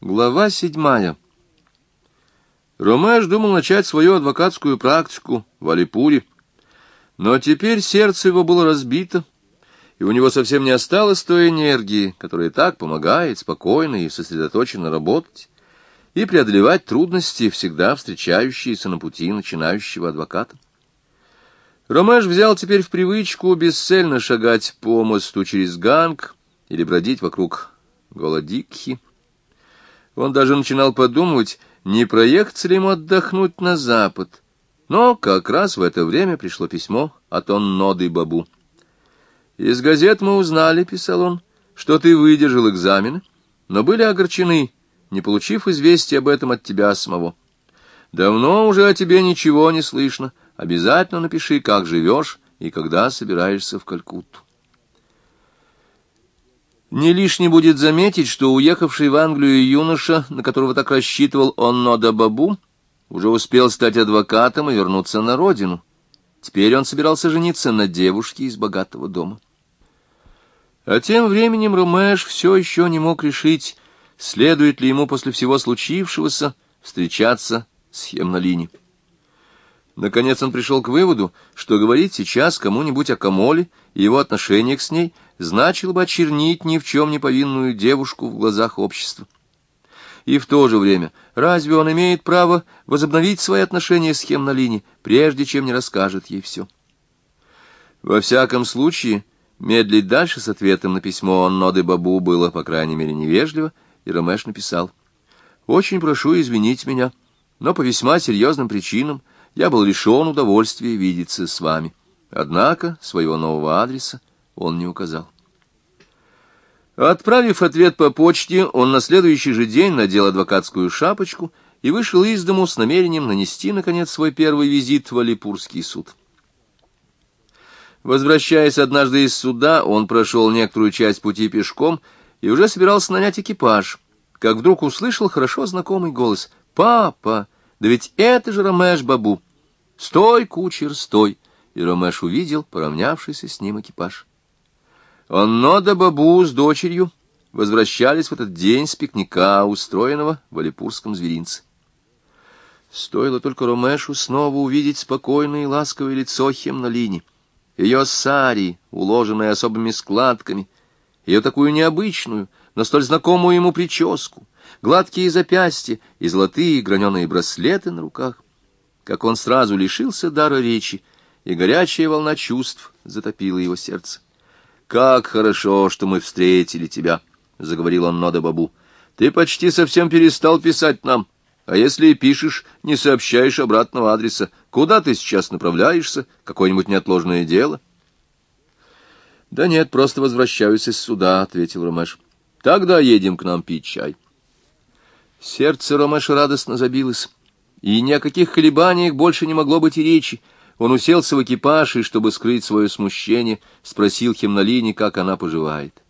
Глава седьмая. Ромеш думал начать свою адвокатскую практику в Алипуре, но теперь сердце его было разбито, и у него совсем не осталось той энергии, которая так помогает спокойно и сосредоточенно работать и преодолевать трудности, всегда встречающиеся на пути начинающего адвоката. Ромеш взял теперь в привычку бесцельно шагать по мосту через Ганг или бродить вокруг Голодикхи, он даже начинал подумывать, не проехаться ли ему отдохнуть на запад. Но как раз в это время пришло письмо от Онноды Бабу. «Из газет мы узнали, — писал он, — что ты выдержал экзамены, но были огорчены, не получив известия об этом от тебя самого. Давно уже о тебе ничего не слышно. Обязательно напиши, как живешь и когда собираешься в Калькутту». Не лишне будет заметить, что уехавший в Англию юноша, на которого так рассчитывал он Нода Бабу, уже успел стать адвокатом и вернуться на родину. Теперь он собирался жениться на девушке из богатого дома. А тем временем Ромеш все еще не мог решить, следует ли ему после всего случившегося встречаться с Хемнолини. Наконец он пришел к выводу, что говорить сейчас кому-нибудь о Камоле и его отношениях с ней значило бы очернить ни в чем не повинную девушку в глазах общества. И в то же время, разве он имеет право возобновить свои отношения с Хемнолини, прежде чем не расскажет ей все? Во всяком случае, медлить дальше с ответом на письмо Ноды Бабу было, по крайней мере, невежливо, и Ромеш написал. «Очень прошу извинить меня, но по весьма серьезным причинам я был лишен удовольствия видеться с вами. Однако своего нового адреса он не указал. Отправив ответ по почте, он на следующий же день надел адвокатскую шапочку и вышел из дому с намерением нанести, наконец, свой первый визит в Алипурский суд. Возвращаясь однажды из суда, он прошел некоторую часть пути пешком и уже собирался нанять экипаж, как вдруг услышал хорошо знакомый голос «Папа!» Да ведь это же Ромеш Бабу. Стой, кучер, стой! И Ромеш увидел поравнявшийся с ним экипаж. Оннода Бабу с дочерью возвращались в этот день с пикника, устроенного в Алипурском зверинце. Стоило только Ромешу снова увидеть спокойное и ласковое лицо Хемнолини, ее сари, уложенное особыми складками, ее такую необычную, но столь знакомую ему прическу, гладкие запястья и золотые граненые браслеты на руках, как он сразу лишился дара речи, и горячая волна чувств затопила его сердце. «Как хорошо, что мы встретили тебя», — заговорил он Нода Бабу. «Ты почти совсем перестал писать нам, а если и пишешь, не сообщаешь обратного адреса. Куда ты сейчас направляешься? Какое-нибудь неотложное дело?» «Да нет, просто возвращаюсь из суда», — ответил Ромеш. «Тогда едем к нам пить чай». Сердце Ромеша радостно забилось, и ни о каких колебаниях больше не могло быть и речи. Он уселся в экипаж и, чтобы скрыть свое смущение, спросил Химнолине, как она поживает.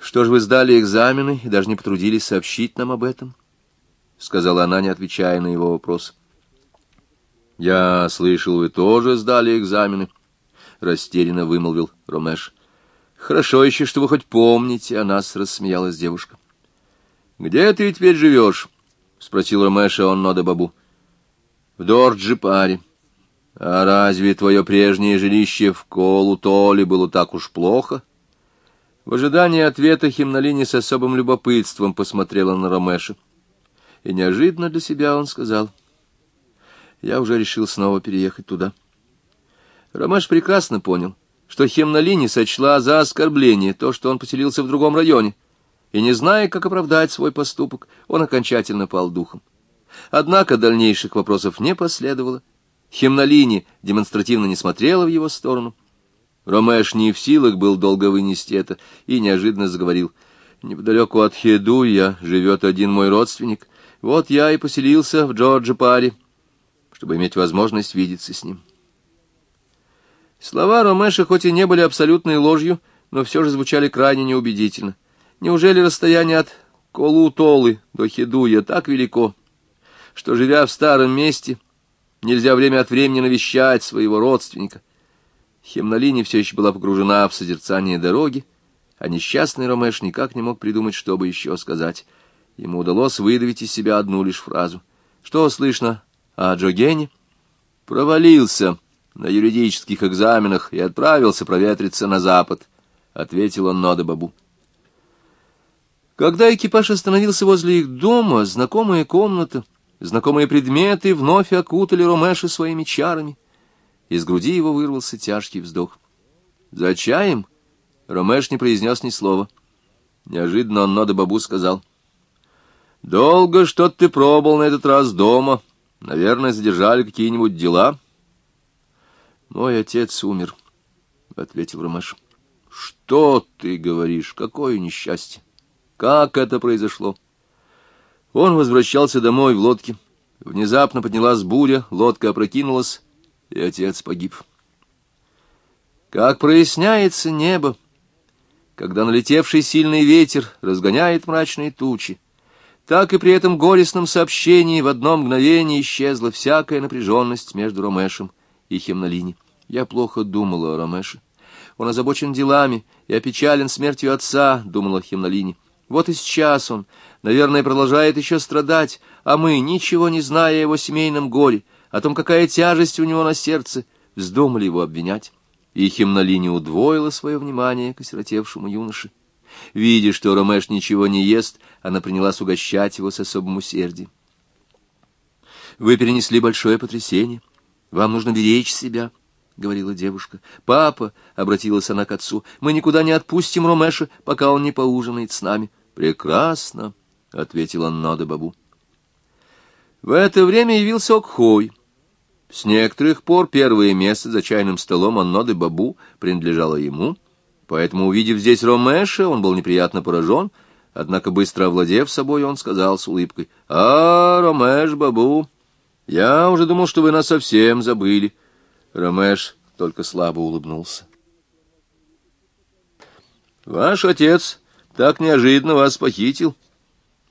«Что ж вы сдали экзамены и даже не потрудились сообщить нам об этом?» — сказала она, не отвечая на его вопрос. «Я слышал, вы тоже сдали экзамены», — растерянно вымолвил Ромеш. «Хорошо еще, что вы хоть помните о нас», — рассмеялась девушка. «Где ты теперь живешь?» — спросил Ромеша он Нода Бабу. «В Дорджи-паре. А разве твое прежнее жилище в Колу-Толе было так уж плохо?» В ожидании ответа Химнолини с особым любопытством посмотрела на Ромеша. И неожиданно для себя он сказал, «Я уже решил снова переехать туда». Ромеш прекрасно понял, что Химнолини сочла за оскорбление то, что он поселился в другом районе, и, не зная, как оправдать свой поступок, он окончательно пал духом. Однако дальнейших вопросов не последовало. Химнолини демонстративно не смотрела в его сторону. Ромеш не в силах был долго вынести это и неожиданно заговорил. «Неподалеку от Хедуя живет один мой родственник. Вот я и поселился в Джорджи-паре, чтобы иметь возможность видеться с ним». Слова Ромеша хоть и не были абсолютной ложью, но все же звучали крайне неубедительно. Неужели расстояние от Колутолы до Хедуя так велико, что, живя в старом месте, нельзя время от времени навещать своего родственника? Хемнолини все еще была погружена в созерцание дороги, а несчастный Ромеш никак не мог придумать, что бы еще сказать. Ему удалось выдавить из себя одну лишь фразу. «Что слышно о Джогене?» «Провалился на юридических экзаменах и отправился проветриться на запад», — ответил он Нода Бабу. Когда экипаж остановился возле их дома, знакомая комната, знакомые предметы вновь окутали Ромеша своими чарами. Из груди его вырвался тяжкий вздох. «За чаем?» Ромеш не произнес ни слова. Неожиданно он Нода Бабу сказал. «Долго что-то ты пробовал на этот раз дома. Наверное, задержали какие-нибудь дела». «Мой отец умер», — ответил Ромеш. «Что ты говоришь? Какое несчастье! Как это произошло?» Он возвращался домой в лодке. Внезапно поднялась буря, лодка опрокинулась, и отец погиб. Как проясняется небо, когда налетевший сильный ветер разгоняет мрачные тучи, так и при этом горестном сообщении в одно мгновение исчезла всякая напряженность между Ромешем и Хемнолини. Я плохо думала о Ромеше. Он озабочен делами и опечален смертью отца, — думала Химнолини. Вот и сейчас он, наверное, продолжает еще страдать, а мы, ничего не зная о его семейном горе, о том, какая тяжесть у него на сердце, вздумали его обвинять. И Химнолини удвоила свое внимание к осиротевшему юноше. Видя, что Ромеш ничего не ест, она принялась угощать его с особым усердием. «Вы перенесли большое потрясение. Вам нужно беречь себя». — говорила девушка. — Папа, — обратилась она к отцу, — мы никуда не отпустим Ромеша, пока он не поужинает с нами. — Прекрасно, — ответила Нода Бабу. В это время явился Окхой. С некоторых пор первое место за чайным столом Анноды Бабу принадлежало ему, поэтому, увидев здесь Ромеша, он был неприятно поражен, однако, быстро овладев собой, он сказал с улыбкой, — А, Ромеш Бабу, я уже думал, что вы нас совсем забыли. — Ромеш только слабо улыбнулся. «Ваш отец так неожиданно вас похитил.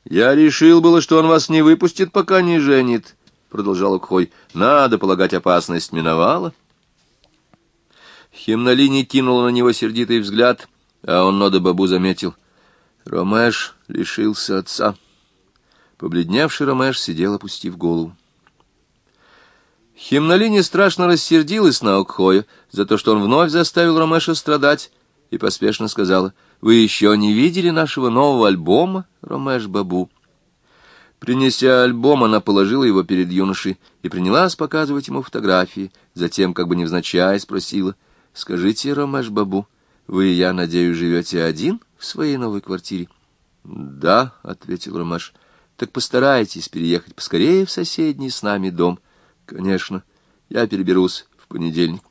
Я решил было, что он вас не выпустит, пока не женит», — продолжал Укхой. «Надо полагать, опасность миновала». Химнолини кинула на него сердитый взгляд, а он Нода Бабу заметил. Ромеш лишился отца. Побледневший Ромеш сидел, опустив голову. Химнолине страшно рассердилась на Окхоя за то, что он вновь заставил Ромеша страдать, и поспешно сказала, «Вы еще не видели нашего нового альбома, Ромеш Бабу?» Принеся альбом, она положила его перед юношей и принялась показывать ему фотографии, затем, как бы невзначай, спросила, «Скажите, Ромеш Бабу, вы, я надеюсь, живете один в своей новой квартире?» «Да», — ответил Ромеш, — «так постарайтесь переехать поскорее в соседний с нами дом». Конечно, я переберусь в понедельник.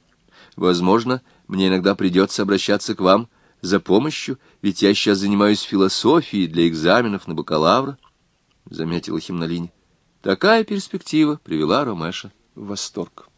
Возможно, мне иногда придется обращаться к вам за помощью, ведь я сейчас занимаюсь философией для экзаменов на бакалавра, — заметила Химнолине. Такая перспектива привела Ромеша в восторг.